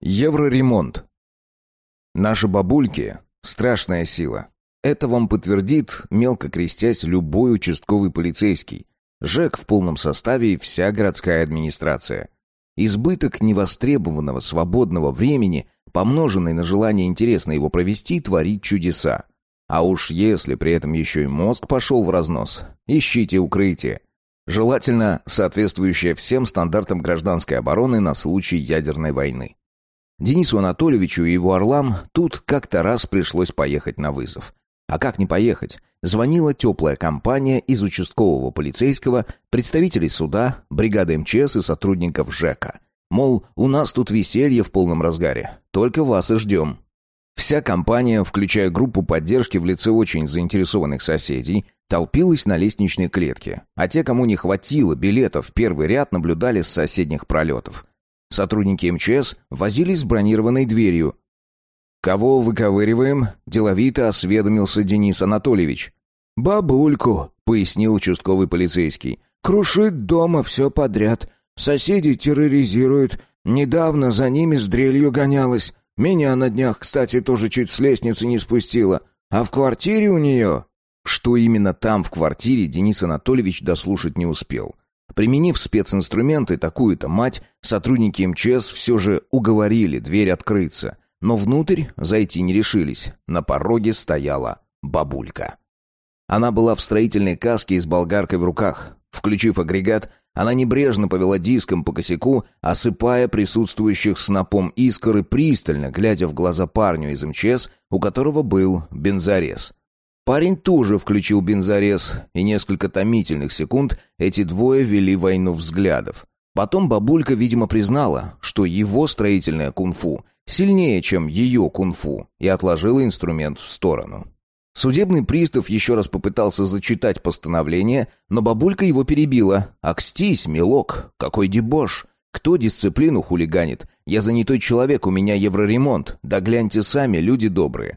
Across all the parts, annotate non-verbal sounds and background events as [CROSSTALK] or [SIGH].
Евроремонт. Наши бабульки – страшная сила. Это вам подтвердит, мелко крестясь, любой участковый полицейский. ЖЭК в полном составе и вся городская администрация. Избыток невостребованного свободного времени, помноженный на желание интересно его провести, творит чудеса. А уж если при этом еще и мозг пошел в разнос, ищите укрытие. Желательно соответствующее всем стандартам гражданской обороны на случай ядерной войны. Денису Анатольевичу и его орлам тут как-то раз пришлось поехать на вызов. А как не поехать? Звонила теплая компания из участкового полицейского, представителей суда, бригады МЧС и сотрудников ЖЭКа. Мол, у нас тут веселье в полном разгаре, только вас и ждем. Вся компания, включая группу поддержки в лице очень заинтересованных соседей, толпилась на лестничной клетке, а те, кому не хватило билетов в первый ряд, наблюдали с соседних пролетов. Сотрудники МЧС возились с бронированной дверью. «Кого выковыриваем?» – деловито осведомился Денис Анатольевич. «Бабульку», — пояснил участковый полицейский. «Крушит дома все подряд. Соседи терроризируют. Недавно за ними с дрелью гонялась. Меня на днях, кстати, тоже чуть с лестницы не спустила. А в квартире у нее...» Что именно там, в квартире, Денис Анатольевич дослушать не успел. Применив специнструменты, такую-то мать, сотрудники МЧС все же уговорили дверь открыться. Но внутрь зайти не решились. На пороге стояла бабулька. Она была в строительной каске и с болгаркой в руках. Включив агрегат, она небрежно повела диском по косяку, осыпая присутствующих снопом искр и пристально глядя в глаза парню из МЧС, у которого был бензорез. Парень тоже включил бензорез, и несколько томительных секунд эти двое вели войну взглядов. Потом бабулька, видимо, признала, что его строительное кунг-фу сильнее, чем ее кунг-фу, и отложила инструмент в сторону. Судебный пристав еще раз попытался зачитать постановление, но бабулька его перебила. «Акстись, милок, какой дебош! Кто дисциплину хулиганит? Я занятой человек, у меня евроремонт. Да гляньте сами, люди добрые.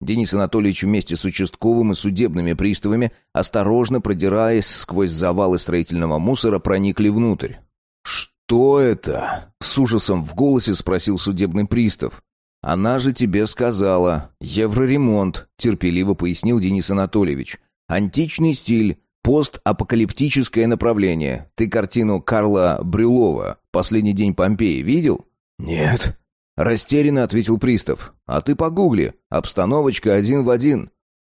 Денис Анатольевич вместе с участковым и судебными приставами, осторожно продираясь сквозь завалы строительного мусора, проникли внутрь. «Что это?» — с ужасом в голосе спросил судебный пристав. «Она же тебе сказала. Евроремонт», — терпеливо пояснил Денис Анатольевич. «Античный стиль, постапокалиптическое направление. Ты картину Карла Брюлова «Последний день Помпеи» видел?» «Нет», Растерянно ответил пристав. «А ты погугли. Обстановочка один в один».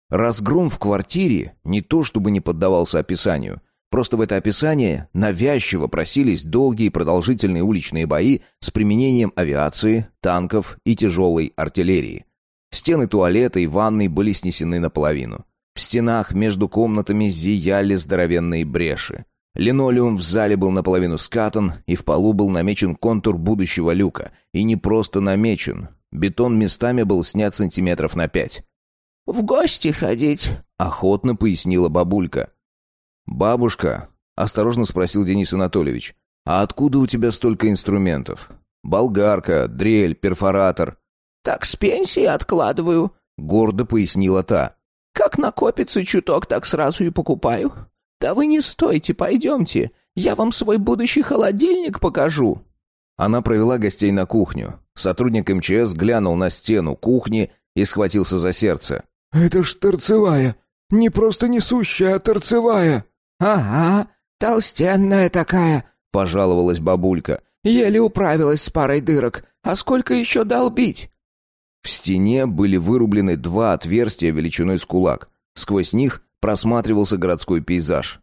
Разгром в квартире не то чтобы не поддавался описанию. Просто в это описание навязчиво просились долгие продолжительные уличные бои с применением авиации, танков и тяжелой артиллерии. Стены туалета и ванной были снесены наполовину. В стенах между комнатами зияли здоровенные бреши. Линолеум в зале был наполовину скатан, и в полу был намечен контур будущего люка. И не просто намечен. Бетон местами был снят сантиметров на пять. «В гости ходить», — охотно пояснила бабулька. «Бабушка», — осторожно спросил Денис Анатольевич, «а откуда у тебя столько инструментов? Болгарка, дрель, перфоратор». «Так с пенсии откладываю», — гордо пояснила та. «Как накопится чуток, так сразу и покупаю. «Да вы не стойте, пойдемте. Я вам свой будущий холодильник покажу». Она провела гостей на кухню. Сотрудник МЧС глянул на стену кухни и схватился за сердце. «Это ж торцевая. Не просто несущая, а торцевая». «Ага, толстенная такая», — пожаловалась бабулька. «Еле управилась с парой дырок. А сколько еще долбить?» В стене были вырублены два отверстия величиной с кулак. Сквозь них просматривался городской пейзаж.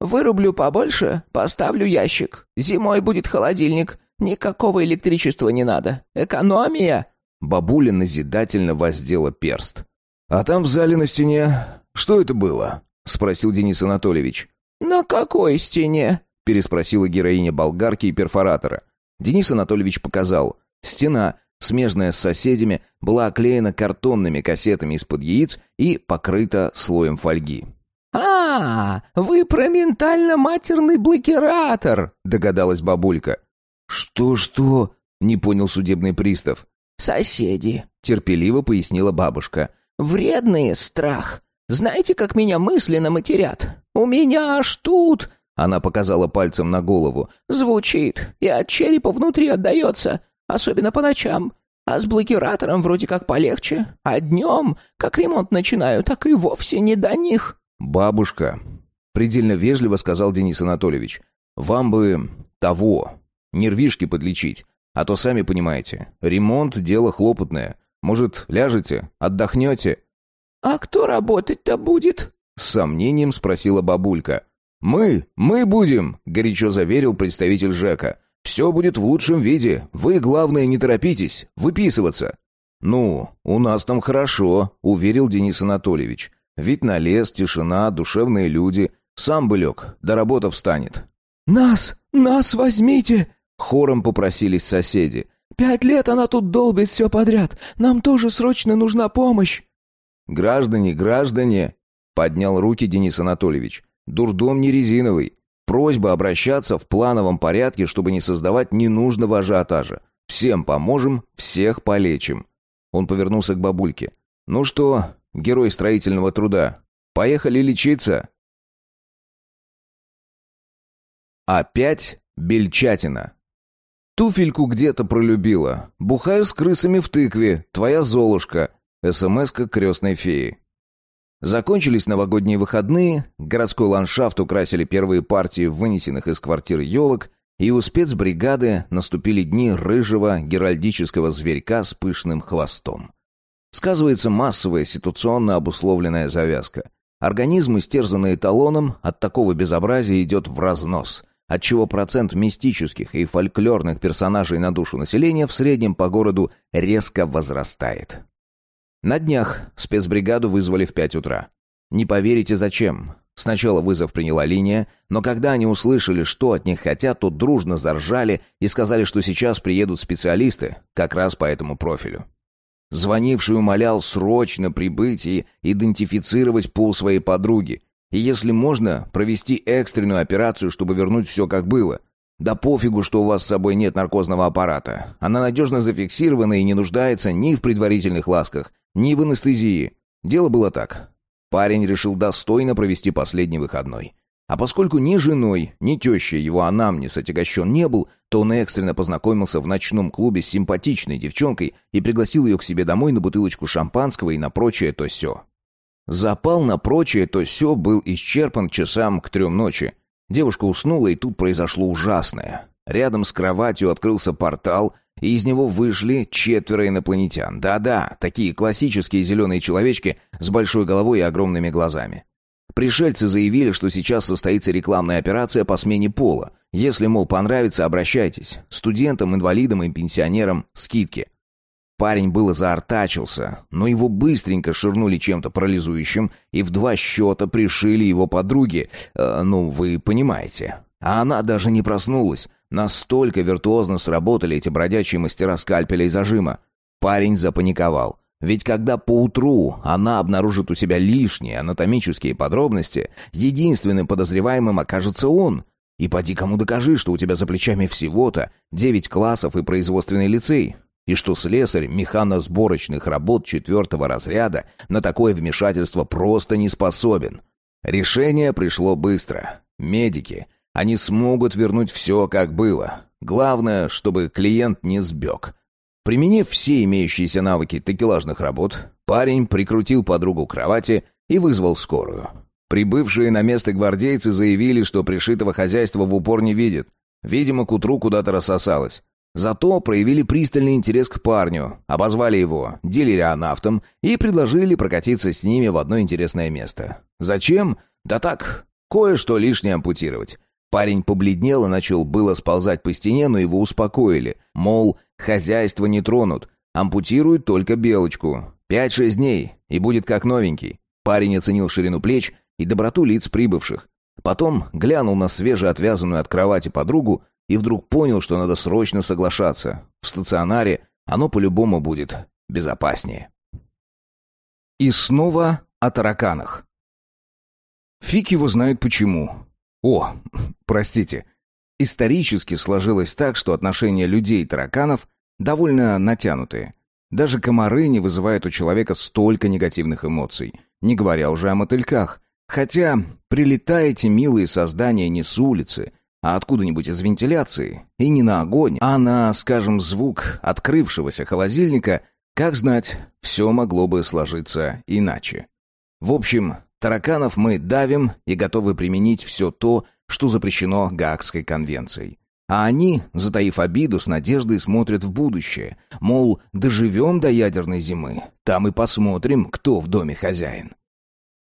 «Вырублю побольше, поставлю ящик. Зимой будет холодильник. Никакого электричества не надо. Экономия!» Бабуля назидательно воздела перст. «А там в зале на стене... Что это было?» — спросил Денис Анатольевич. «На какой стене?» — переспросила героиня болгарки и перфоратора. Денис Анатольевич показал. Стена смежная с соседями, была оклеена картонными кассетами из-под яиц и покрыта слоем фольги. «А, вы про ментально-матерный блокиратор!» — догадалась бабулька. «Что-что?» — не понял судебный пристав. «Соседи», — терпеливо пояснила бабушка. «Вредные страх. Знаете, как меня мысленно матерят? У меня аж тут...» Она показала пальцем на голову. «Звучит, и от черепа внутри отдается. Особенно по ночам. А с блокиратором вроде как полегче. А днем, как ремонт начинаю, так и вовсе не до них». «Бабушка», — предельно вежливо сказал Денис Анатольевич, «вам бы того, нервишки подлечить. А то, сами понимаете, ремонт — дело хлопотное. Может, ляжете, отдохнете?» «А кто работать-то будет?» — с сомнением спросила бабулька. «Мы, мы будем», — горячо заверил представитель ЖЭКа. «Все будет в лучшем виде. Вы, главное, не торопитесь. Выписываться». «Ну, у нас там хорошо», — уверил Денис Анатольевич. «Вид на лес, тишина, душевные люди. Сам бы лег, до работы встанет». «Нас, нас возьмите!» Хором попросились соседи. «Пять лет она тут долбит все подряд. Нам тоже срочно нужна помощь». «Граждане, граждане!» — поднял руки Денис Анатольевич. «Дурдом не резиновый. Просьба обращаться в плановом порядке, чтобы не создавать ненужного ажиотажа. Всем поможем, всех полечим». Он повернулся к бабульке. «Ну что, герой строительного труда, поехали лечиться?» Опять бельчатина. Туфельку где-то пролюбила. Бухаю с крысами в тыкве. Твоя Золушка. СМС-ка крестной феи. Закончились новогодние выходные, городской ландшафт украсили первые партии вынесенных из квартир елок, и у спецбригады наступили дни рыжего геральдического зверька с пышным хвостом. Сказывается массовая ситуационно обусловленная завязка. Организм, истерзанный эталоном, от такого безобразия идет в разнос – отчего процент мистических и фольклорных персонажей на душу населения в среднем по городу резко возрастает. На днях спецбригаду вызвали в 5 утра. Не поверите зачем. Сначала вызов приняла линия, но когда они услышали, что от них хотят, то дружно заржали и сказали, что сейчас приедут специалисты, как раз по этому профилю. Звонивший умолял срочно прибыть и идентифицировать пол своей подруги, и если можно, провести экстренную операцию, чтобы вернуть все как было. Да пофигу, что у вас с собой нет наркозного аппарата. Она надежно зафиксирована и не нуждается ни в предварительных ласках, ни в анестезии. Дело было так. Парень решил достойно провести последний выходной. А поскольку ни женой, ни тещей его анамнез отягощен не был, то он экстренно познакомился в ночном клубе с симпатичной девчонкой и пригласил ее к себе домой на бутылочку шампанского и на прочее то все. Запал на прочее то все был исчерпан часам к трем ночи. Девушка уснула, и тут произошло ужасное. Рядом с кроватью открылся портал, и из него вышли четверо инопланетян. Да-да, такие классические зеленые человечки с большой головой и огромными глазами. Пришельцы заявили, что сейчас состоится рекламная операция по смене пола. Если, мол, понравится, обращайтесь. Студентам, инвалидам и пенсионерам скидки. Парень было заортачился, но его быстренько ширнули чем-то парализующим и в два счета пришили его подруге. Э, ну, вы понимаете. А она даже не проснулась. Настолько виртуозно сработали эти бродячие мастера скальпеля и зажима. Парень запаниковал. Ведь когда поутру она обнаружит у себя лишние анатомические подробности, единственным подозреваемым окажется он. И поди кому докажи, что у тебя за плечами всего-то девять классов и производственный лицей и что слесарь механосборочных работ четвертого разряда на такое вмешательство просто не способен. Решение пришло быстро. Медики, они смогут вернуть все, как было. Главное, чтобы клиент не сбег. Применив все имеющиеся навыки такелажных работ, парень прикрутил подругу к кровати и вызвал скорую. Прибывшие на место гвардейцы заявили, что пришитого хозяйства в упор не видят. Видимо, к утру куда-то рассосалось. Зато проявили пристальный интерес к парню, обозвали его дилерионавтом и предложили прокатиться с ними в одно интересное место. Зачем? Да так, кое-что лишнее ампутировать. Парень побледнел и начал было сползать по стене, но его успокоили. Мол, хозяйство не тронут, ампутируют только белочку. Пять-шесть дней, и будет как новенький. Парень оценил ширину плеч и доброту лиц прибывших. Потом глянул на свежеотвязанную от кровати подругу, и вдруг понял, что надо срочно соглашаться. В стационаре оно по-любому будет безопаснее. И снова о тараканах. Фиг его знает почему. О, [LAUGHS] простите. Исторически сложилось так, что отношения людей и тараканов довольно натянутые. Даже комары не вызывают у человека столько негативных эмоций, не говоря уже о мотыльках. Хотя прилетаете, милые создания, не с улицы, а откуда-нибудь из вентиляции, и не на огонь, а на, скажем, звук открывшегося холодильника, как знать, все могло бы сложиться иначе. В общем, тараканов мы давим и готовы применить все то, что запрещено Гаагской конвенцией. А они, затаив обиду, с надеждой смотрят в будущее. Мол, доживем до ядерной зимы, там и посмотрим, кто в доме хозяин.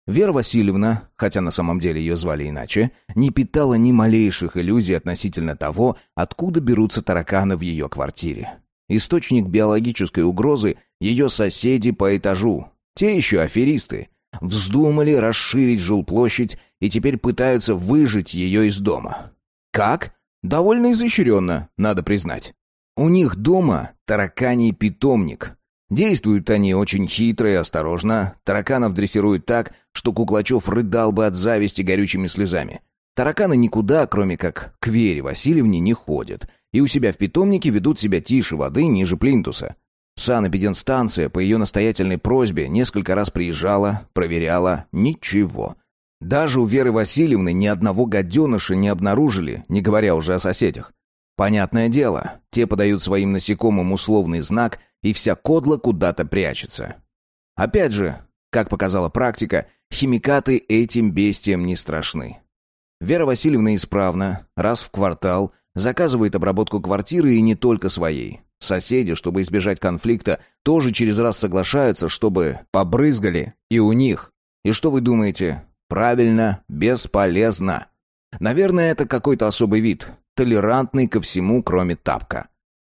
Вера Васильевна, хотя на самом деле ее звали иначе, не питала ни малейших иллюзий относительно того, откуда берутся тараканы в ее квартире. Источник биологической угрозы — ее соседи по этажу. Те еще аферисты. Вздумали расширить жилплощадь и теперь пытаются выжить ее из дома. Как? Довольно изощренно, надо признать. У них дома тараканий питомник. Действуют они очень хитро и осторожно. Тараканов дрессируют так, что Куклачев рыдал бы от зависти горючими слезами. Тараканы никуда, кроме как к Вере Васильевне, не ходят. И у себя в питомнике ведут себя тише воды ниже плинтуса. Санэпиденстанция по ее настоятельной просьбе несколько раз приезжала, проверяла. Ничего. Даже у Веры Васильевны ни одного гаденыша не обнаружили, не говоря уже о соседях. Понятное дело, те подают своим насекомым условный знак, и вся кодла куда-то прячется. Опять же, как показала практика, химикаты этим бестиям не страшны. Вера Васильевна исправна, раз в квартал, заказывает обработку квартиры и не только своей. Соседи, чтобы избежать конфликта, тоже через раз соглашаются, чтобы побрызгали и у них. И что вы думаете, Правильно, бесполезно. Наверное, это какой-то особый вид, толерантный ко всему, кроме тапка.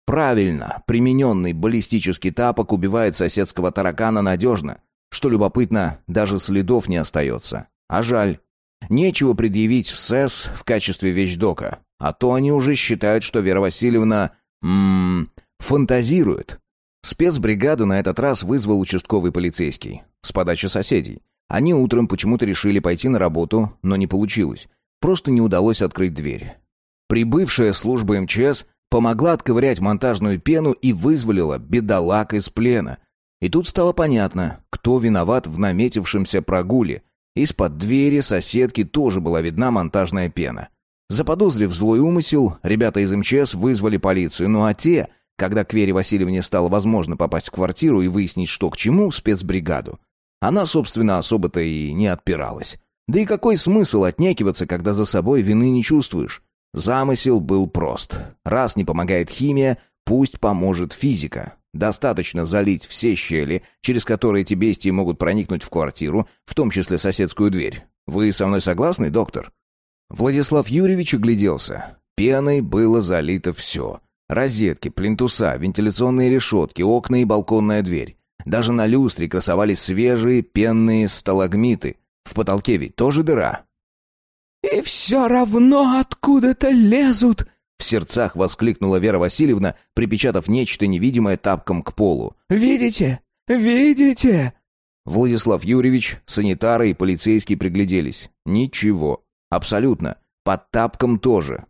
Правильно, примененный баллистический тапок убивает соседского таракана надежно. Что любопытно, даже следов не остается. А жаль. Нечего предъявить в СЭС в качестве вещдока. А то они уже считают, что Вера Васильевна... Ммм... фантазирует. Спецбригаду на этот раз вызвал участковый полицейский. С подачи соседей. Они утром почему-то решили пойти на работу, но не получилось. Просто не удалось открыть дверь. Прибывшая служба МЧС помогла отковырять монтажную пену и вызволила бедолаг из плена. И тут стало понятно, кто виноват в наметившемся прогуле. Из-под двери соседки тоже была видна монтажная пена. Заподозрив злой умысел, ребята из МЧС вызвали полицию, ну а те, когда к Вере Васильевне стало возможно попасть в квартиру и выяснить, что к чему, спецбригаду. Она, собственно, особо-то и не отпиралась. Да и какой смысл отнекиваться, когда за собой вины не чувствуешь? Замысел был прост. Раз не помогает химия, пусть поможет физика. Достаточно залить все щели, через которые эти бестии могут проникнуть в квартиру, в том числе соседскую дверь. Вы со мной согласны, доктор? Владислав Юрьевич огляделся. Пеной было залито все. Розетки, плинтуса, вентиляционные решетки, окна и балконная дверь. Даже на люстре красовались свежие пенные сталагмиты. В потолке ведь тоже дыра. «И все равно откуда-то лезут!» В сердцах воскликнула Вера Васильевна, припечатав нечто невидимое тапком к полу. «Видите? Видите?» Владислав Юрьевич, санитары и полицейские пригляделись. Ничего. Абсолютно. Под тапком тоже.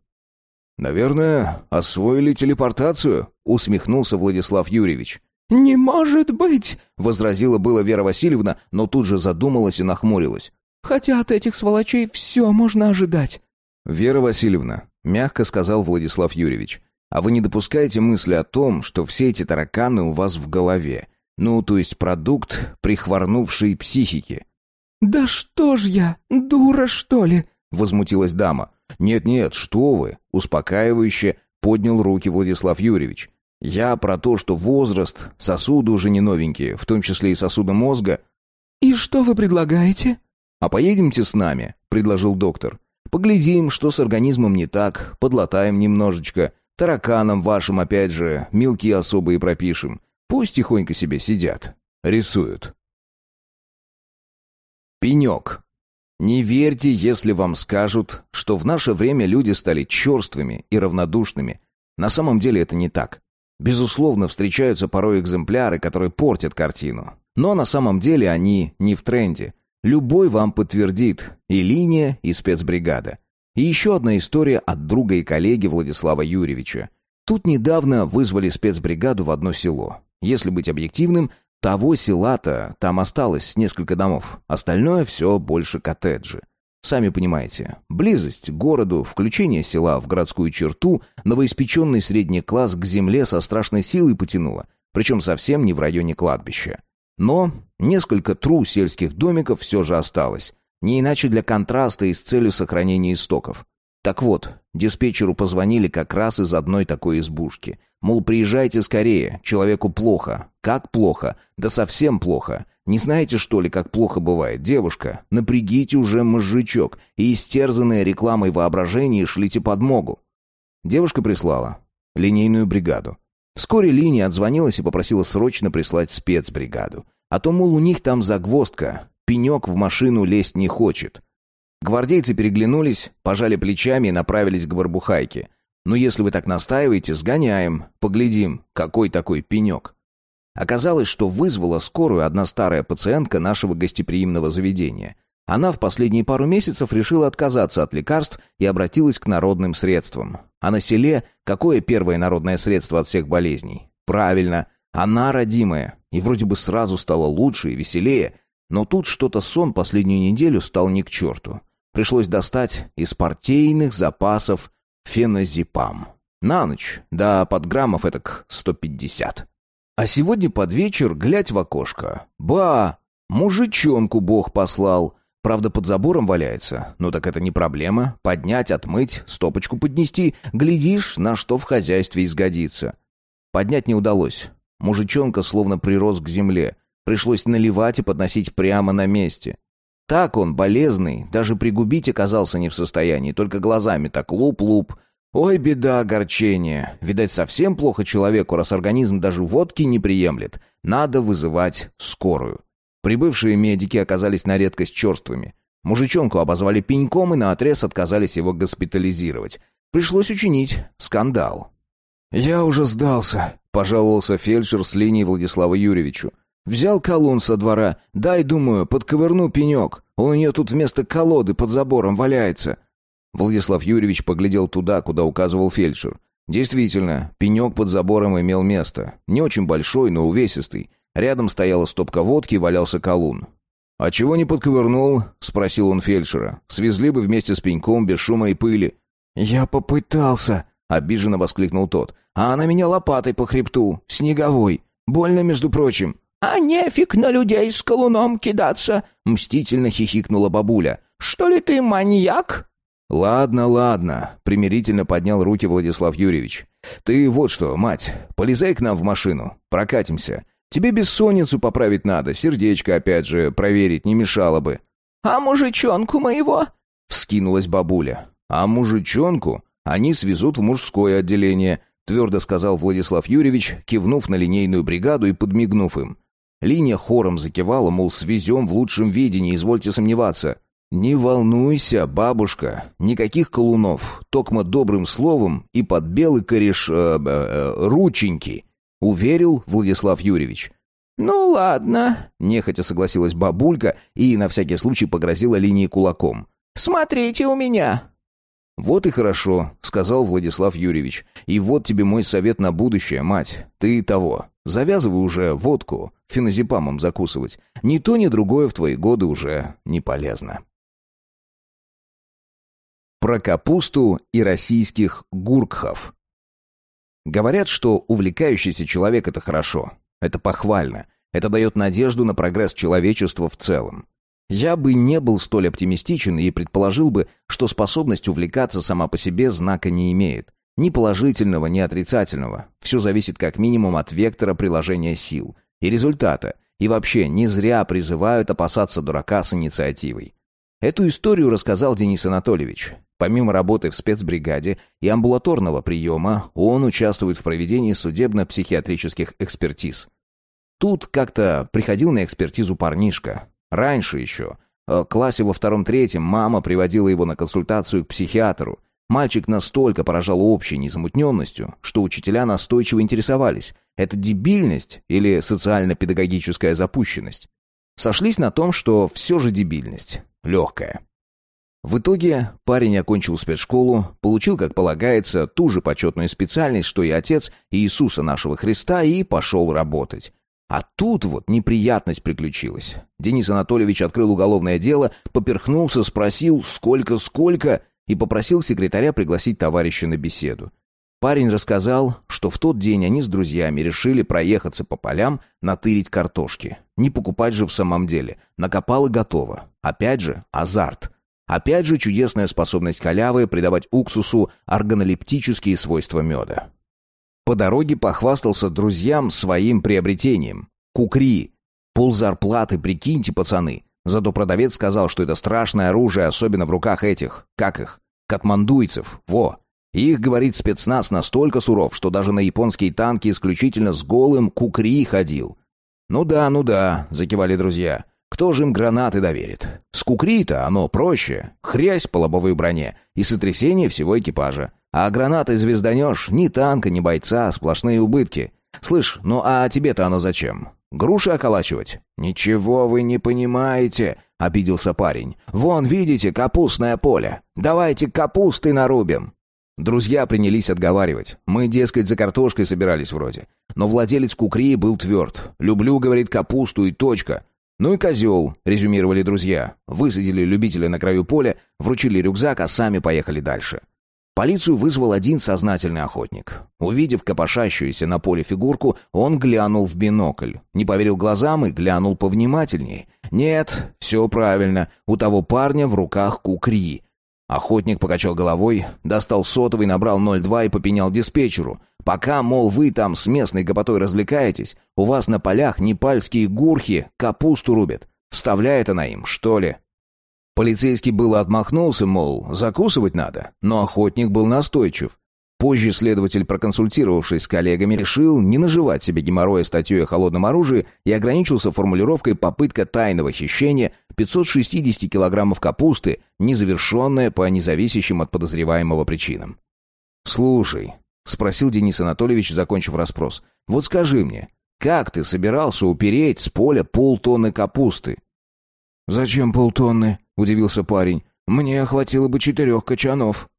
«Наверное, освоили телепортацию?» — усмехнулся Владислав Юрьевич. «Не может быть!» — возразила было Вера Васильевна, но тут же задумалась и нахмурилась. «Хотя от этих сволочей все можно ожидать». «Вера Васильевна», — мягко сказал Владислав Юрьевич, «а вы не допускаете мысли о том, что все эти тараканы у вас в голове? Ну, то есть продукт прихворнувшей психики?» «Да что ж я, дура, что ли?» — возмутилась дама. «Нет-нет, что вы!» — успокаивающе поднял руки Владислав Юрьевич. Я про то, что возраст, сосуды уже не новенькие, в том числе и сосуды мозга. «И что вы предлагаете?» «А поедемте с нами», — предложил доктор. «Поглядим, что с организмом не так, подлатаем немножечко, тараканам вашим, опять же, мелкие особые пропишем. Пусть тихонько себе сидят, рисуют». Пенек. Не верьте, если вам скажут, что в наше время люди стали черствыми и равнодушными. На самом деле это не так. Безусловно, встречаются порой экземпляры, которые портят картину. Но на самом деле они не в тренде. Любой вам подтвердит и линия, и спецбригада. И еще одна история от друга и коллеги Владислава Юрьевича. Тут недавно вызвали спецбригаду в одно село. Если быть объективным, того села-то там осталось несколько домов, остальное все больше коттеджи. Сами понимаете, близость к городу, включение села в городскую черту, новоиспеченный средний класс к земле со страшной силой потянуло, причем совсем не в районе кладбища. Но несколько тру сельских домиков все же осталось, не иначе для контраста и с целью сохранения истоков. Так вот, диспетчеру позвонили как раз из одной такой избушки. Мол, приезжайте скорее, человеку плохо. Как плохо? Да совсем плохо. Не знаете, что ли, как плохо бывает? Девушка, напрягите уже мозжечок и истерзанные рекламой воображение шлите подмогу. Девушка прислала линейную бригаду. Вскоре линия отзвонилась и попросила срочно прислать спецбригаду. А то, мол, у них там загвоздка, пенек в машину лезть не хочет. Гвардейцы переглянулись, пожали плечами и направились к Барбухайке. «Ну, если вы так настаиваете, сгоняем, поглядим, какой такой пенек». Оказалось, что вызвала скорую одна старая пациентка нашего гостеприимного заведения. Она в последние пару месяцев решила отказаться от лекарств и обратилась к народным средствам. А на селе какое первое народное средство от всех болезней? Правильно, она родимая. И вроде бы сразу стало лучше и веселее, но тут что-то сон последнюю неделю стал не к черту. Пришлось достать из партийных запасов феназепам. На ночь, да под граммов этак 150. А сегодня под вечер, глядь в окошко. Ба! Мужичонку бог послал. Правда, под забором валяется. Ну так это не проблема. Поднять, отмыть, стопочку поднести. Глядишь, на что в хозяйстве изгодится. Поднять не удалось. Мужичонка словно прирос к земле. Пришлось наливать и подносить прямо на месте. Так он, болезный, даже пригубить оказался не в состоянии, только глазами так луп-луп. Ой, беда, огорчение. Видать, совсем плохо человеку, раз организм даже водки не приемлет. Надо вызывать скорую. Прибывшие медики оказались на редкость черствыми. Мужичонку обозвали пеньком и наотрез отказались его госпитализировать. Пришлось учинить скандал. «Я уже сдался», — пожаловался фельдшер с линии Владислава Юрьевичу. Взял колун со двора. Дай, думаю, подковырну пенек. Он у нее тут вместо колоды под забором валяется». Владислав Юрьевич поглядел туда, куда указывал фельдшер. Действительно, пенек под забором имел место. Не очень большой, но увесистый. Рядом стояла стопка водки и валялся колун. «А чего не подковырнул?» — спросил он фельдшера. «Свезли бы вместе с пеньком, без шума и пыли». «Я попытался», — обиженно воскликнул тот. «А она меня лопатой по хребту, снеговой. Больно, между прочим». «А нефиг на людей с колуном кидаться!» — мстительно хихикнула бабуля. «Что ли ты маньяк?» «Ладно, ладно», — примирительно поднял руки Владислав Юрьевич. «Ты вот что, мать, полезай к нам в машину, прокатимся. Тебе бессонницу поправить надо, сердечко опять же проверить не мешало бы». «А мужичонку моего?» — вскинулась бабуля. «А мужичонку они свезут в мужское отделение», — твердо сказал Владислав Юрьевич, кивнув на линейную бригаду и подмигнув им. Линия хором закивала, мол, свезем в лучшем виде, не извольте сомневаться. «Не волнуйся, бабушка, никаких колунов, токмо добрым словом и под белый кореш... Э, э, э, рученьки», — уверил Владислав Юрьевич. «Ну ладно», — нехотя согласилась бабулька и на всякий случай погрозила линии кулаком. «Смотрите у меня». «Вот и хорошо», — сказал Владислав Юрьевич. «И вот тебе мой совет на будущее, мать. Ты того. Завязывай уже водку, феназепамом закусывать. Ни то, ни другое в твои годы уже не полезно». Про капусту и российских гуркхов. Говорят, что увлекающийся человек — это хорошо. Это похвально. Это дает надежду на прогресс человечества в целом. Я бы не был столь оптимистичен и предположил бы, что способность увлекаться сама по себе знака не имеет. Ни положительного, ни отрицательного. Все зависит как минимум от вектора приложения сил и результата. И вообще, не зря призывают опасаться дурака с инициативой. Эту историю рассказал Денис Анатольевич. Помимо работы в спецбригаде и амбулаторного приема, он участвует в проведении судебно-психиатрических экспертиз. Тут как-то приходил на экспертизу парнишка, Раньше еще, э, в классе во втором-третьем, мама приводила его на консультацию к психиатру. Мальчик настолько поражал общей незамутненностью, что учителя настойчиво интересовались, это дебильность или социально-педагогическая запущенность. Сошлись на том, что все же дебильность, легкая. В итоге парень окончил спецшколу, получил, как полагается, ту же почетную специальность, что и отец Иисуса нашего Христа, и пошел работать. А тут вот неприятность приключилась. Денис Анатольевич открыл уголовное дело, поперхнулся, спросил «сколько-сколько?» и попросил секретаря пригласить товарища на беседу. Парень рассказал, что в тот день они с друзьями решили проехаться по полям, натырить картошки. Не покупать же в самом деле. Накопало готово. Опять же, азарт. Опять же, чудесная способность халявы придавать уксусу органолептические свойства меда. По дороге похвастался друзьям своим приобретением. Кукри. Пол зарплаты, прикиньте, пацаны. Зато продавец сказал, что это страшное оружие, особенно в руках этих, как их, катмандуйцев, во. Их, говорит, спецназ настолько суров, что даже на японские танки исключительно с голым кукри ходил. «Ну да, ну да», — закивали друзья. «Кто же им гранаты доверит? С кукри-то оно проще. Хрясь по лобовой броне и сотрясение всего экипажа. А гранатой звезданешь, ни танка, ни бойца, сплошные убытки. Слышь, ну а тебе-то оно зачем? Груши околачивать? Ничего вы не понимаете, обиделся парень. Вон, видите, капустное поле. Давайте капусты нарубим. Друзья принялись отговаривать. Мы, дескать, за картошкой собирались вроде. Но владелец кукри был тверд. «Люблю, — говорит, — капусту и точка. «Ну и козел», — резюмировали друзья. Высадили любителя на краю поля, вручили рюкзак, а сами поехали дальше. Полицию вызвал один сознательный охотник. Увидев копошащуюся на поле фигурку, он глянул в бинокль. Не поверил глазам и глянул повнимательней. Нет, все правильно, у того парня в руках кукри. Охотник покачал головой, достал сотовый, набрал 02 и попенял диспетчеру. «Пока, мол, вы там с местной гопотой развлекаетесь, у вас на полях непальские гурхи капусту рубят. Вставляет она им, что ли?» Полицейский было отмахнулся, мол, закусывать надо, но охотник был настойчив. Позже следователь, проконсультировавшись с коллегами, решил не наживать себе геморроя статьей о холодном оружии и ограничился формулировкой «попытка тайного хищения 560 килограммов капусты, незавершенная по независящим от подозреваемого причинам». «Слушай», — спросил Денис Анатольевич, закончив расспрос, — «вот скажи мне, как ты собирался упереть с поля полтонны капусты?» «Зачем полтонны?» — удивился парень. «Мне хватило бы четырех качанов».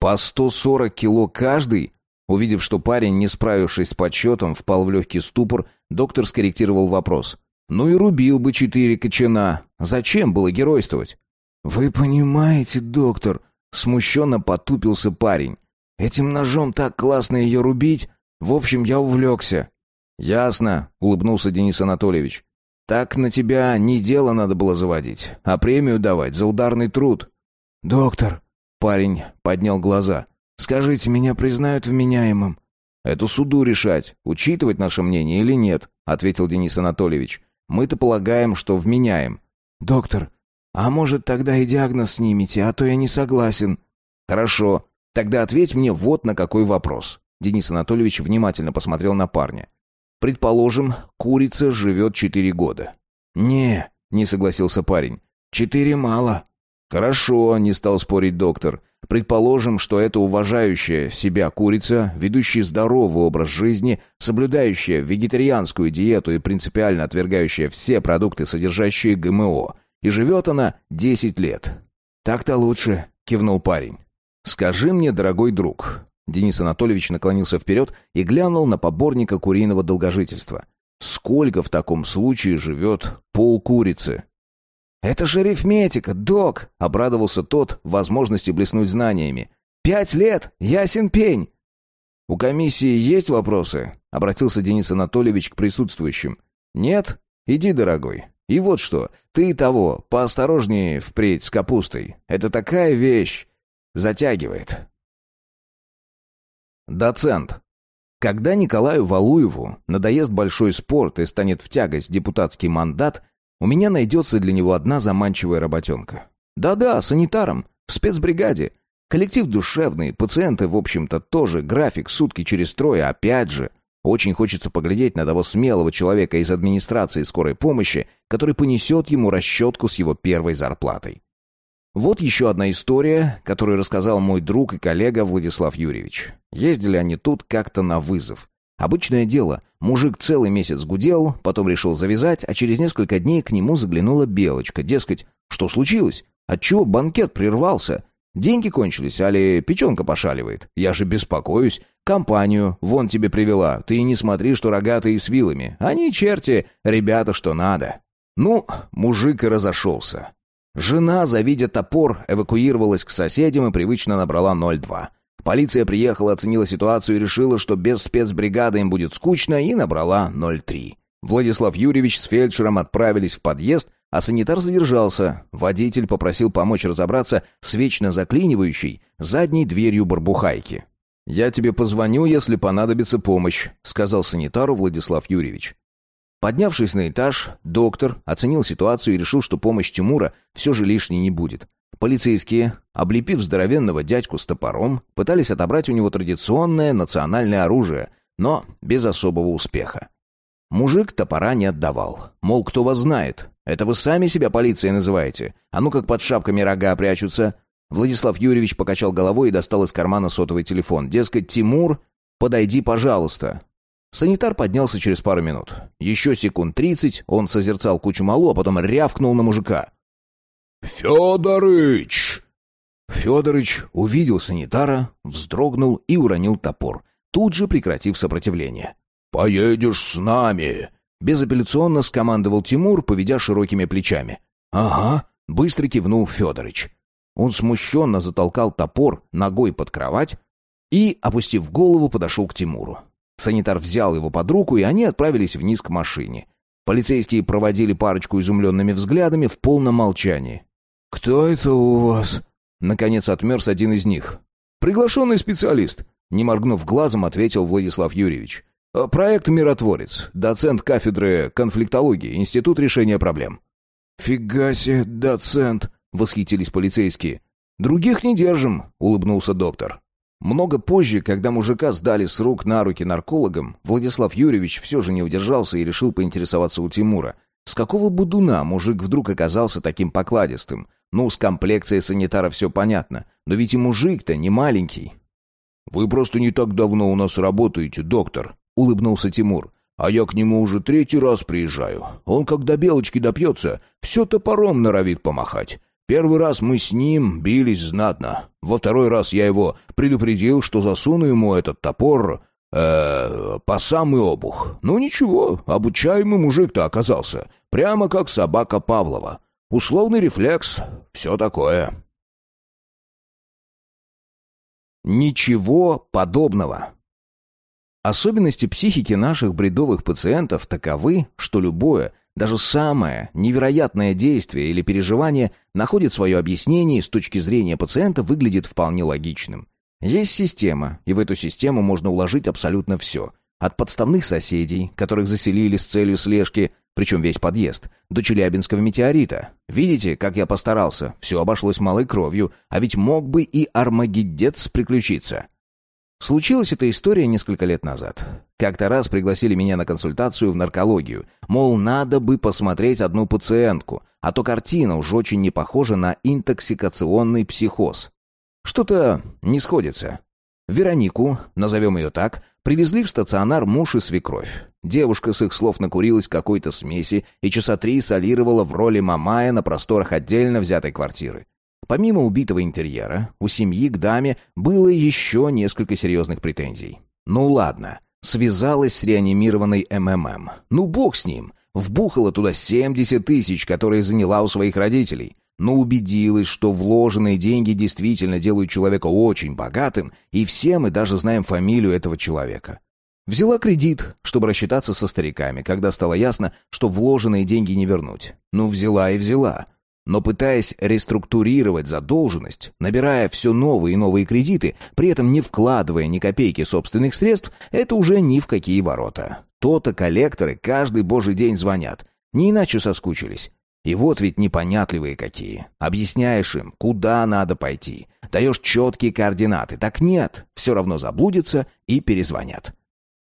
«По сто сорок кило каждый?» Увидев, что парень, не справившись с подсчетом, впал в легкий ступор, доктор скорректировал вопрос. «Ну и рубил бы четыре кочана. Зачем было геройствовать?» «Вы понимаете, доктор...» Смущенно потупился парень. «Этим ножом так классно ее рубить. В общем, я увлекся». «Ясно», — улыбнулся Денис Анатольевич. Так на тебя не дело надо было заводить, а премию давать за ударный труд. Доктор, парень поднял глаза. Скажите, меня признают вменяемым? Это суду решать, учитывать наше мнение или нет, ответил Денис Анатольевич. Мы-то полагаем, что вменяем. Доктор, а может тогда и диагноз снимете, а то я не согласен. Хорошо. Тогда ответь мне вот на какой вопрос. Денис Анатольевич внимательно посмотрел на парня. Предположим, курица живет четыре года. «Не», — не согласился парень, — «четыре мало». «Хорошо», — не стал спорить доктор. «Предположим, что это уважающая себя курица, ведущая здоровый образ жизни, соблюдающая вегетарианскую диету и принципиально отвергающая все продукты, содержащие ГМО. И живет она десять лет». «Так-то лучше», — кивнул парень. «Скажи мне, дорогой друг, Денис Анатольевич наклонился вперед и глянул на поборника куриного долгожительства. «Сколько в таком случае живет пол курицы?» «Это же арифметика, док!» — обрадовался тот возможности блеснуть знаниями. «Пять лет! Ясен пень!» «У комиссии есть вопросы?» — обратился Денис Анатольевич к присутствующим. «Нет? Иди, дорогой. И вот что, ты того, поосторожнее впредь с капустой. Это такая вещь. Затягивает. Доцент. Когда Николаю Валуеву надоест большой спорт и станет в тягость депутатский мандат, у меня найдется для него одна заманчивая работенка. Да-да, санитаром, в спецбригаде. Коллектив душевный, пациенты, в общем-то, тоже, график сутки через трое, опять же. Очень хочется поглядеть на того смелого человека из администрации скорой помощи, который понесет ему расчетку с его первой зарплатой. Вот еще одна история, которую рассказал мой друг и коллега Владислав Юрьевич. Ездили они тут как-то на вызов. Обычное дело. Мужик целый месяц гудел, потом решил завязать, а через несколько дней к нему заглянула Белочка. Дескать, что случилось? Отчего банкет прервался? Деньги кончились, али печенка пошаливает? Я же беспокоюсь. Компанию вон тебе привела. Ты не смотри, что рогатые с вилами. Они, черти, ребята, что надо. Ну, мужик и разошелся. Жена, завидя топор, эвакуировалась к соседям и привычно набрала 02. Полиция приехала, оценила ситуацию и решила, что без спецбригады им будет скучно, и набрала 03. Владислав Юрьевич с фельдшером отправились в подъезд, а санитар задержался. Водитель попросил помочь разобраться с вечно заклинивающей задней дверью барбухайки. «Я тебе позвоню, если понадобится помощь», — сказал санитару Владислав Юрьевич. Поднявшись на этаж, доктор оценил ситуацию и решил, что помощь Тимура все же лишней не будет. Полицейские, облепив здоровенного дядьку с топором, пытались отобрать у него традиционное национальное оружие, но без особого успеха. Мужик топора не отдавал. Мол, кто вас знает? Это вы сами себя полицией называете? А ну как под шапками рога прячутся? Владислав Юрьевич покачал головой и достал из кармана сотовый телефон. Дескать, Тимур, подойди, пожалуйста. Санитар поднялся через пару минут. Еще секунд тридцать он созерцал кучу малу, а потом рявкнул на мужика. «Федорыч!» Федорыч увидел санитара, вздрогнул и уронил топор, тут же прекратив сопротивление. «Поедешь с нами!» Безапелляционно скомандовал Тимур, поведя широкими плечами. «Ага», — быстро кивнул Федорыч. Он смущенно затолкал топор ногой под кровать и, опустив голову, подошел к Тимуру. Санитар взял его под руку, и они отправились вниз к машине. Полицейские проводили парочку изумленными взглядами в полном молчании. «Кто это у вас?» Наконец отмерз один из них. «Приглашенный специалист», — не моргнув глазом, ответил Владислав Юрьевич. Э, проект «Миротворец», доцент кафедры конфликтологии, Институт решения проблем. «Фига себе, доцент!» — восхитились полицейские. «Других не держим», — улыбнулся доктор. Много позже, когда мужика сдали с рук на руки наркологам, Владислав Юрьевич все же не удержался и решил поинтересоваться у Тимура. С какого будуна мужик вдруг оказался таким покладистым? Ну, с комплекцией санитара все понятно, но ведь и мужик-то не маленький. «Вы просто не так давно у нас работаете, доктор», — улыбнулся Тимур. «А я к нему уже третий раз приезжаю. Он, когда белочки допьется, все топором норовит помахать. Первый раз мы с ним бились знатно. Во второй раз я его предупредил, что засуну ему этот топор э, по самый обух. Ну ничего, обучаемый мужик-то оказался. Прямо как собака Павлова. Условный рефлекс, все такое». Ничего подобного. Особенности психики наших бредовых пациентов таковы, что любое, даже самое невероятное действие или переживание находит свое объяснение и с точки зрения пациента выглядит вполне логичным. Есть система, и в эту систему можно уложить абсолютно все. От подставных соседей, которых заселили с целью слежки, причем весь подъезд, до Челябинского метеорита. Видите, как я постарался? Все обошлось малой кровью, а ведь мог бы и армагеддец приключиться. Случилась эта история несколько лет назад. Как-то раз пригласили меня на консультацию в наркологию. Мол, надо бы посмотреть одну пациентку, а то картина уж очень не похожа на интоксикационный психоз. Что-то не сходится. Веронику, назовем ее так, привезли в стационар муж и свекровь. Девушка с их слов накурилась какой-то смеси и часа три солировала в роли Мамая на просторах отдельно взятой квартиры. Помимо убитого интерьера, у семьи к даме было еще несколько серьезных претензий. Ну ладно, связалась с реанимированной МММ. Ну бог с ним. Вбухала туда 70 тысяч, которые заняла у своих родителей. Но убедилась, что вложенные деньги действительно делают человека очень богатым, и все мы даже знаем фамилию этого человека. Взяла кредит, чтобы рассчитаться со стариками, когда стало ясно, что вложенные деньги не вернуть. Ну, взяла и взяла. Но пытаясь реструктурировать задолженность, набирая все новые и новые кредиты, при этом не вкладывая ни копейки собственных средств, это уже ни в какие ворота. То-то коллекторы каждый божий день звонят. Не иначе соскучились. И вот ведь непонятливые какие. Объясняешь им, куда надо пойти. Даешь четкие координаты. Так нет, все равно заблудятся и перезвонят.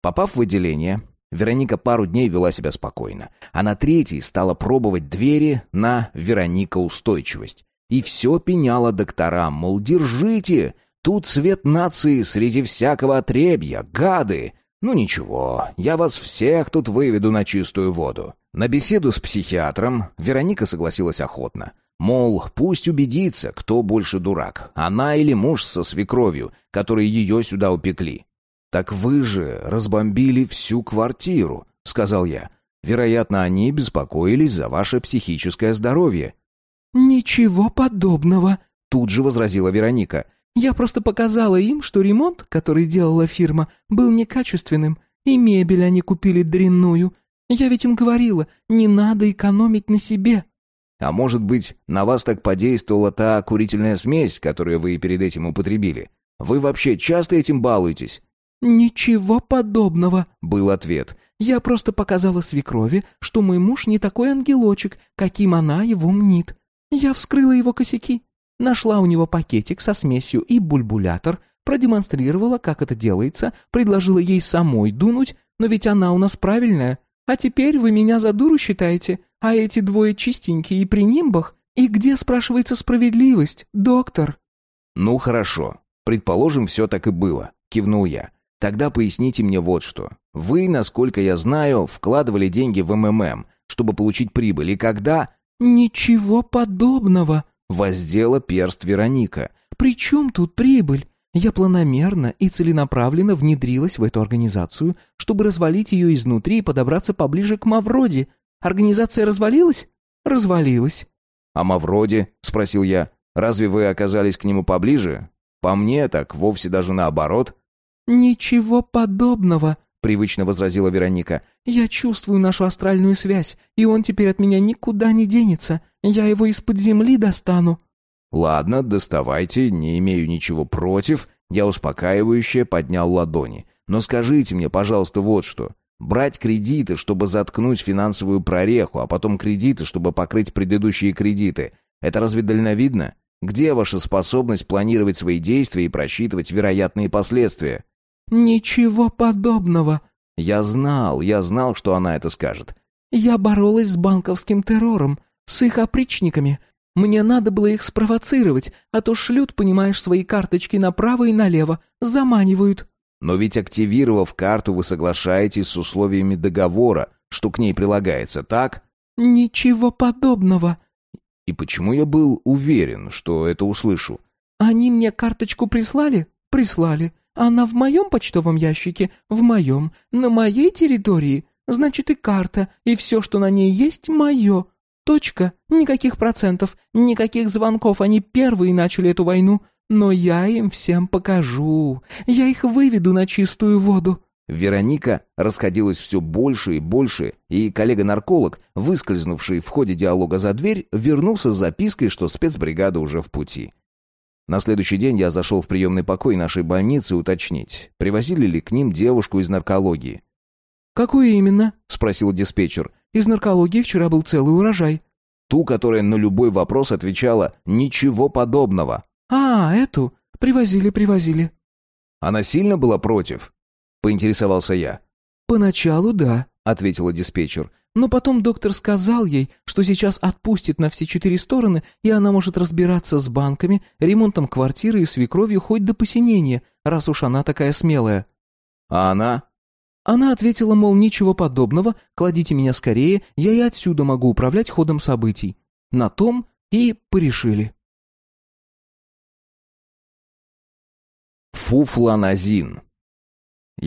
Попав в отделение, Вероника пару дней вела себя спокойно, а на третий стала пробовать двери на Вероника-устойчивость. И все пеняла докторам, мол, держите, тут цвет нации среди всякого отребья, гады. Ну ничего, я вас всех тут выведу на чистую воду. На беседу с психиатром Вероника согласилась охотно. Мол, пусть убедится, кто больше дурак, она или муж со свекровью, которые ее сюда упекли. «Так вы же разбомбили всю квартиру», — сказал я. «Вероятно, они беспокоились за ваше психическое здоровье». «Ничего подобного», — тут же возразила Вероника. «Я просто показала им, что ремонт, который делала фирма, был некачественным, и мебель они купили дрянную. Я ведь им говорила, не надо экономить на себе». А может быть, на вас так подействовала та курительная смесь, которую вы перед этим употребили? Вы вообще часто этим балуетесь?» «Ничего подобного», — был ответ. «Я просто показала свекрови, что мой муж не такой ангелочек, каким она его мнит. Я вскрыла его косяки, нашла у него пакетик со смесью и бульбулятор, продемонстрировала, как это делается, предложила ей самой дунуть, но ведь она у нас правильная. А теперь вы меня за дуру считаете, а эти двое чистенькие и при нимбах? И где, спрашивается, справедливость, доктор?» «Ну хорошо. Предположим, все так и было», — кивнул я. «Тогда поясните мне вот что. Вы, насколько я знаю, вкладывали деньги в МММ, чтобы получить прибыль, и когда...» «Ничего подобного», — воздела перст Вероника. «При чем тут прибыль? Я планомерно и целенаправленно внедрилась в эту организацию, чтобы развалить ее изнутри и подобраться поближе к Мавроди, Организация развалилась? Развалилась. А Мавроди? Спросил я. Разве вы оказались к нему поближе? По мне, так вовсе даже наоборот. Ничего подобного, привычно возразила Вероника. Я чувствую нашу астральную связь, и он теперь от меня никуда не денется. Я его из-под земли достану. Ладно, доставайте, не имею ничего против. Я успокаивающе поднял ладони. Но скажите мне, пожалуйста, вот что. Брать кредиты, чтобы заткнуть финансовую прореху, а потом кредиты, чтобы покрыть предыдущие кредиты. Это разве дальновидно? Где ваша способность планировать свои действия и просчитывать вероятные последствия? Ничего подобного. Я знал, я знал, что она это скажет. Я боролась с банковским террором, с их опричниками. Мне надо было их спровоцировать, а то шлют, понимаешь, свои карточки направо и налево, заманивают. Но ведь активировав карту, вы соглашаетесь с условиями договора, что к ней прилагается, так? Ничего подобного. И почему я был уверен, что это услышу? Они мне карточку прислали? Прислали. Она в моем почтовом ящике? В моем. На моей территории? Значит и карта, и все, что на ней есть, мое. Точка. Никаких процентов, никаких звонков. Они первые начали эту войну. Но я им всем покажу. Я их выведу на чистую воду». Вероника расходилась все больше и больше, и коллега-нарколог, выскользнувший в ходе диалога за дверь, вернулся с запиской, что спецбригада уже в пути. На следующий день я зашел в приемный покой нашей больницы уточнить, привозили ли к ним девушку из наркологии. «Какую именно?» — спросил диспетчер. «Из наркологии вчера был целый урожай». Ту, которая на любой вопрос отвечала «ничего подобного». «А, эту? Привозили, привозили». «Она сильно была против?» — поинтересовался я. «Поначалу да», — ответила диспетчер. «Но потом доктор сказал ей, что сейчас отпустит на все четыре стороны, и она может разбираться с банками, ремонтом квартиры и свекровью хоть до посинения, раз уж она такая смелая». «А она?» Она ответила, мол, ничего подобного, кладите меня скорее, я и отсюда могу управлять ходом событий. На том и порешили. Фуфланазин.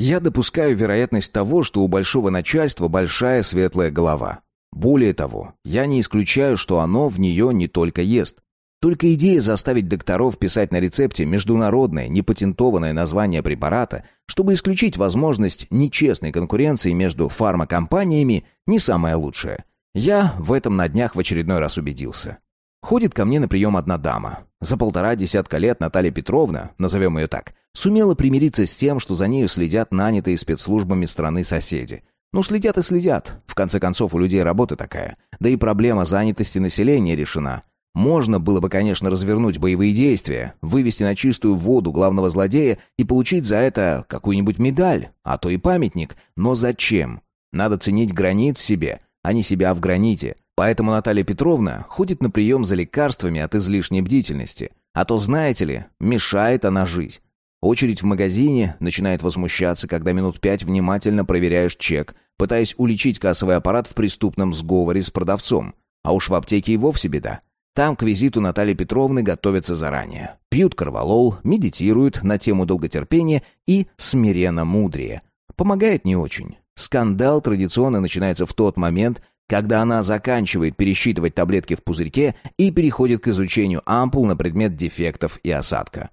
Я допускаю вероятность того, что у большого начальства большая светлая голова. Более того, я не исключаю, что оно в нее не только ест. Только идея заставить докторов писать на рецепте международное, непатентованное название препарата, чтобы исключить возможность нечестной конкуренции между фармакомпаниями, не самая лучшая. Я в этом на днях в очередной раз убедился. Ходит ко мне на прием одна дама. За полтора десятка лет Наталья Петровна, назовем ее так, сумела примириться с тем, что за нею следят нанятые спецслужбами страны соседи. Ну, следят и следят. В конце концов, у людей работа такая. Да и проблема занятости населения решена. Можно было бы, конечно, развернуть боевые действия, вывести на чистую воду главного злодея и получить за это какую-нибудь медаль, а то и памятник. Но зачем? Надо ценить гранит в себе, а не себя в граните. Поэтому Наталья Петровна ходит на прием за лекарствами от излишней бдительности. А то, знаете ли, мешает она жить. Очередь в магазине начинает возмущаться, когда минут пять внимательно проверяешь чек, пытаясь уличить кассовый аппарат в преступном сговоре с продавцом. А уж в аптеке и вовсе беда. Там к визиту Натальи Петровны готовятся заранее. Пьют корвалол, медитируют на тему долготерпения и смиренно-мудрее. Помогает не очень. Скандал традиционно начинается в тот момент, когда она заканчивает пересчитывать таблетки в пузырьке и переходит к изучению ампул на предмет дефектов и осадка.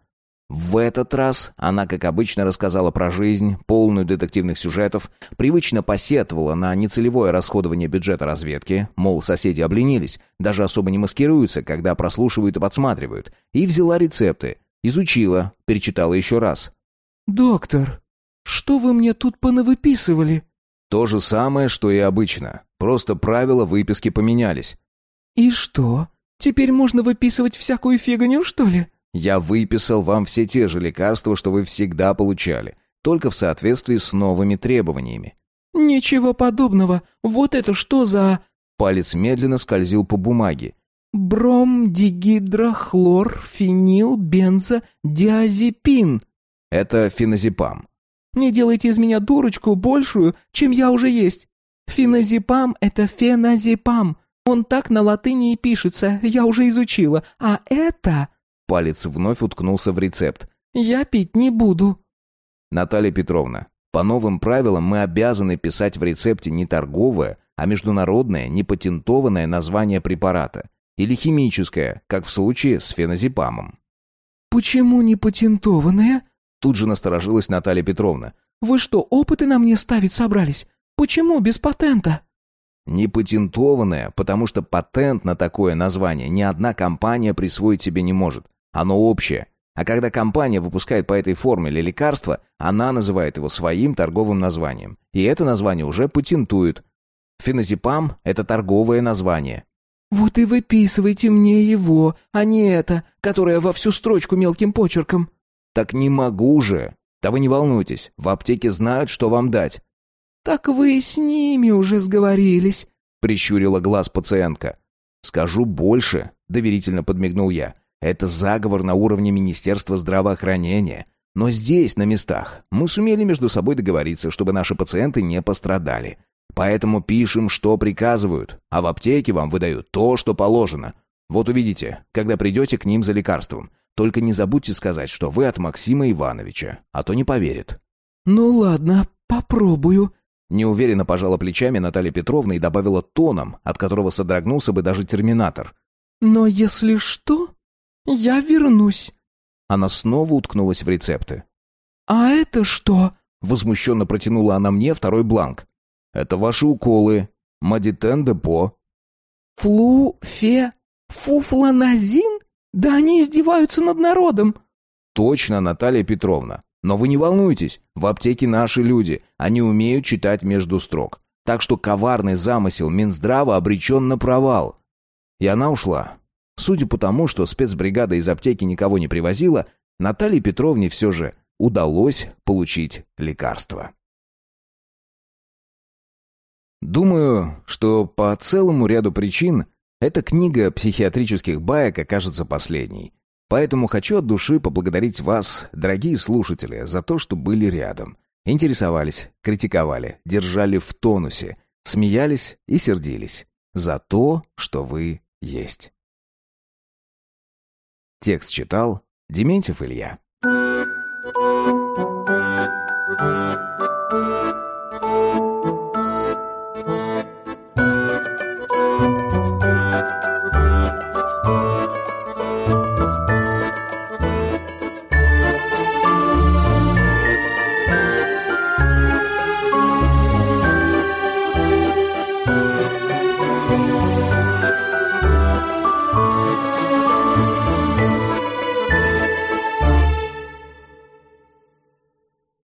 В этот раз она, как обычно, рассказала про жизнь, полную детективных сюжетов, привычно посетовала на нецелевое расходование бюджета разведки, мол, соседи обленились, даже особо не маскируются, когда прослушивают и подсматривают, и взяла рецепты, изучила, перечитала еще раз. «Доктор, что вы мне тут понавыписывали?» То же самое, что и обычно, просто правила выписки поменялись. «И что, теперь можно выписывать всякую фигню, что ли?» Я выписал вам все те же лекарства, что вы всегда получали, только в соответствии с новыми требованиями. Ничего подобного. Вот это что за Палец медленно скользил по бумаге. бром дигидрохлор фенил бензо диазепин. Это феназепам. Не делайте из меня дурочку большую, чем я уже есть. Феназепам — это феназепам. Он так на латыни и пишется, я уже изучила. А это... Палец вновь уткнулся в рецепт. Я пить не буду. Наталья Петровна, по новым правилам мы обязаны писать в рецепте не торговое, а международное, непатентованное название препарата. Или химическое, как в случае с феназепамом. Почему не патентованное? Тут же насторожилась Наталья Петровна. Вы что, опыты на мне ставить собрались? Почему без патента? Не патентованное, потому что патент на такое название ни одна компания присвоить себе не может. Оно общее. А когда компания выпускает по этой формуле лекарство, она называет его своим торговым названием. И это название уже патентует. Феназепам – это торговое название. Вот и выписывайте мне его, а не это, которое во всю строчку мелким почерком. Так не могу же. Да вы не волнуйтесь, в аптеке знают, что вам дать. Так вы с ними уже сговорились, прищурила глаз пациентка. Скажу больше, доверительно подмигнул я. Это заговор на уровне Министерства здравоохранения. Но здесь, на местах, мы сумели между собой договориться, чтобы наши пациенты не пострадали. Поэтому пишем, что приказывают, а в аптеке вам выдают то, что положено. Вот увидите, когда придете к ним за лекарством. Только не забудьте сказать, что вы от Максима Ивановича, а то не поверят». «Ну ладно, попробую», Неуверенно пожала плечами Наталья Петровна и добавила тоном, от которого содрогнулся бы даже терминатор. «Но если что, я вернусь». Она снова уткнулась в рецепты. «А это что?» Возмущенно протянула она мне второй бланк. «Это ваши уколы. Мадитен депо». «Флу, фе, фуфланазин? Да они издеваются над народом». «Точно, Наталья Петровна. Но вы не волнуйтесь, в аптеке наши люди, они умеют читать между строк. Так что коварный замысел Минздрава обречен на провал». И она ушла, Судя по тому, что спецбригада из аптеки никого не привозила, Наталье Петровне все же удалось получить лекарство. Думаю, что по целому ряду причин эта книга психиатрических баек окажется последней. Поэтому хочу от души поблагодарить вас, дорогие слушатели, за то, что были рядом. Интересовались, критиковали, держали в тонусе, смеялись и сердились. За то, что вы есть. Текст читал Дементьев Илья. Thank you.